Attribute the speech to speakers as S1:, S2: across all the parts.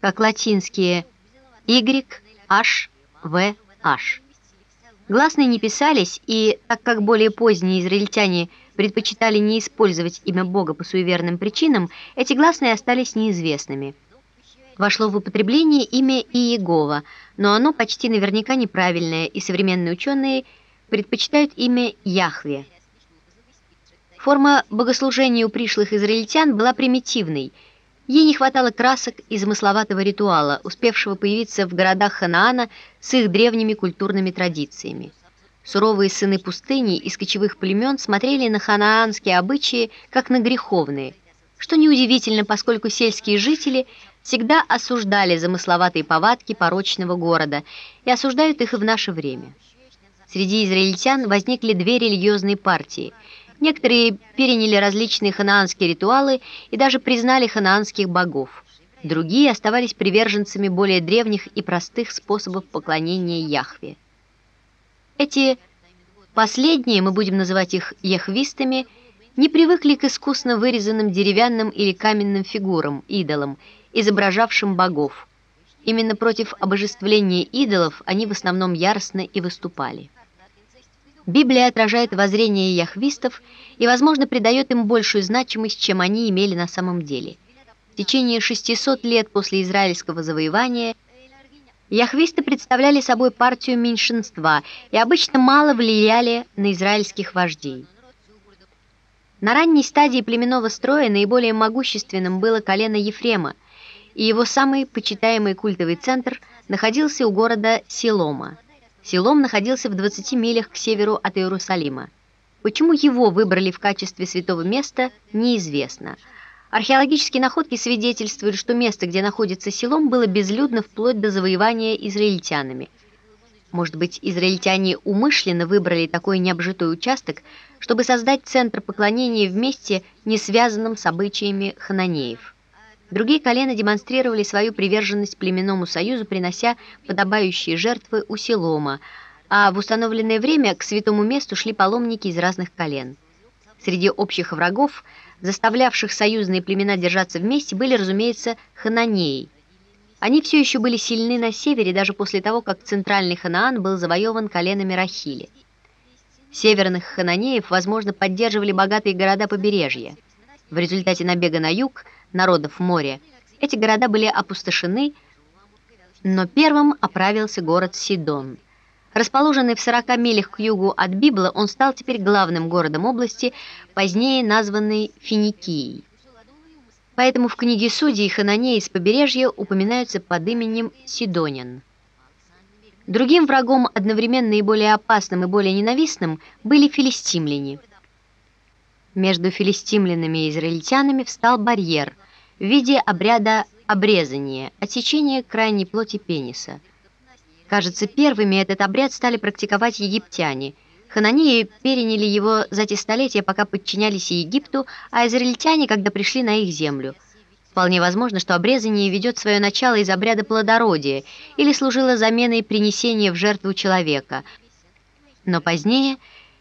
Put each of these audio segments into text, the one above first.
S1: как латинские Y, H, V, H. Гласные не писались, и так как более поздние израильтяне предпочитали не использовать имя Бога по суеверным причинам, эти гласные остались неизвестными. Вошло в употребление имя Иегова, но оно почти наверняка неправильное, и современные ученые предпочитают имя Яхве. Форма богослужения у пришлых израильтян была примитивной. Ей не хватало красок и замысловатого ритуала, успевшего появиться в городах Ханаана с их древними культурными традициями. Суровые сыны пустыни из кочевых племен смотрели на ханаанские обычаи как на греховные, что неудивительно, поскольку сельские жители всегда осуждали замысловатые повадки порочного города и осуждают их и в наше время. Среди израильтян возникли две религиозные партии – Некоторые переняли различные ханаанские ритуалы и даже признали ханаанских богов. Другие оставались приверженцами более древних и простых способов поклонения Яхве. Эти последние, мы будем называть их яхвистами, не привыкли к искусно вырезанным деревянным или каменным фигурам, идолам, изображавшим богов. Именно против обожествления идолов они в основном яростно и выступали. Библия отражает воззрение яхвистов и, возможно, придает им большую значимость, чем они имели на самом деле. В течение 600 лет после израильского завоевания яхвисты представляли собой партию меньшинства и обычно мало влияли на израильских вождей. На ранней стадии племенного строя наиболее могущественным было колено Ефрема, и его самый почитаемый культовый центр находился у города Силома. Селом находился в 20 милях к северу от Иерусалима. Почему его выбрали в качестве святого места, неизвестно. Археологические находки свидетельствуют, что место, где находится селом, было безлюдно вплоть до завоевания израильтянами. Может быть, израильтяне умышленно выбрали такой необжитой участок, чтобы создать центр поклонения в месте, не связанном с обычаями хананеев. Другие колена демонстрировали свою приверженность племенному союзу, принося подобающие жертвы у Силома, а в установленное время к святому месту шли паломники из разных колен. Среди общих врагов, заставлявших союзные племена держаться вместе, были, разумеется, хананеи. Они все еще были сильны на севере, даже после того, как центральный Ханаан был завоеван коленами Рахили. Северных хананеев, возможно, поддерживали богатые города побережья. В результате набега на юг – народов моря, эти города были опустошены, но первым оправился город Сидон. Расположенный в 40 милях к югу от Библа, он стал теперь главным городом области, позднее названной Финикией. Поэтому в книге Судей Хананеи с побережья упоминаются под именем Сидонин. Другим врагом, одновременно и более опасным и более ненавистным, были филистимляне. Между филистимлянами и израильтянами встал барьер – в виде обряда обрезания, отсечения крайней плоти пениса. Кажется, первыми этот обряд стали практиковать египтяне. Хананеи переняли его за те столетия, пока подчинялись Египту, а израильтяне, когда пришли на их землю. Вполне возможно, что обрезание ведет свое начало из обряда плодородия или служило заменой принесения в жертву человека. Но позднее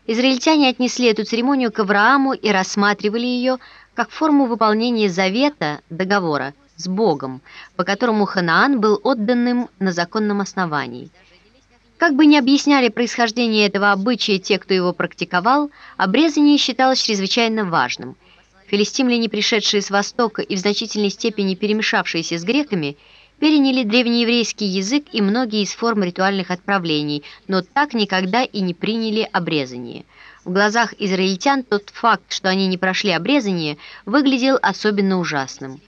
S1: израильтяне отнесли эту церемонию к Аврааму и рассматривали ее как форму выполнения завета, договора, с Богом, по которому Ханаан был отданным на законном основании. Как бы ни объясняли происхождение этого обычая те, кто его практиковал, обрезание считалось чрезвычайно важным. Филистимляне, пришедшие с Востока и в значительной степени перемешавшиеся с греками, переняли древнееврейский язык и многие из форм ритуальных отправлений, но так никогда и не приняли обрезание – в глазах израильтян тот факт, что они не прошли обрезание, выглядел особенно ужасным.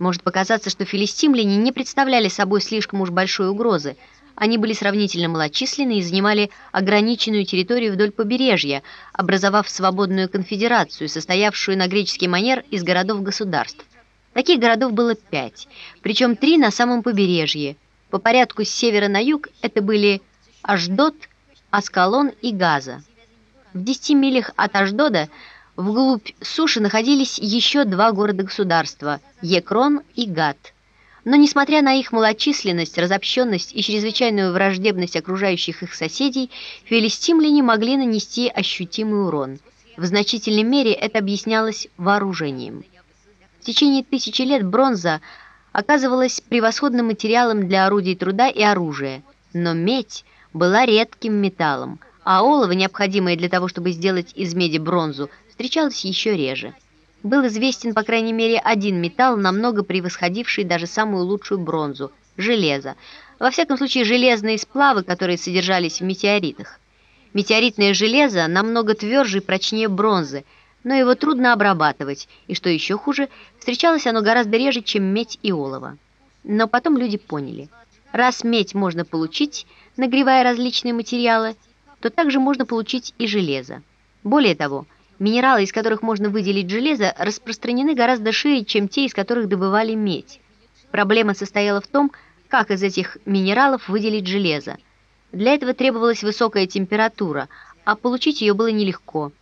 S1: Может показаться, что филистимляне не представляли собой слишком уж большой угрозы. Они были сравнительно малочисленны и занимали ограниченную территорию вдоль побережья, образовав свободную конфедерацию, состоявшую на греческий манер из городов-государств. Таких городов было пять, причем три на самом побережье. По порядку с севера на юг это были Аждот, Аскалон и Газа. В 10 милях от Аждода вглубь суши находились еще два города-государства – Екрон и Гат. Но несмотря на их малочисленность, разобщенность и чрезвычайную враждебность окружающих их соседей, филистимляне могли нанести ощутимый урон. В значительной мере это объяснялось вооружением. В течение тысячи лет бронза оказывалась превосходным материалом для орудий труда и оружия, но медь была редким металлом, а олово, необходимое для того, чтобы сделать из меди бронзу, встречалось еще реже. Был известен, по крайней мере, один металл, намного превосходивший даже самую лучшую бронзу – железо. Во всяком случае, железные сплавы, которые содержались в метеоритах. Метеоритное железо намного тверже и прочнее бронзы, но его трудно обрабатывать, и, что еще хуже, встречалось оно гораздо реже, чем медь и олово. Но потом люди поняли, раз медь можно получить, нагревая различные материалы, то также можно получить и железо. Более того, минералы, из которых можно выделить железо, распространены гораздо шире, чем те, из которых добывали медь. Проблема состояла в том, как из этих минералов выделить железо. Для этого требовалась высокая температура, а получить ее было нелегко –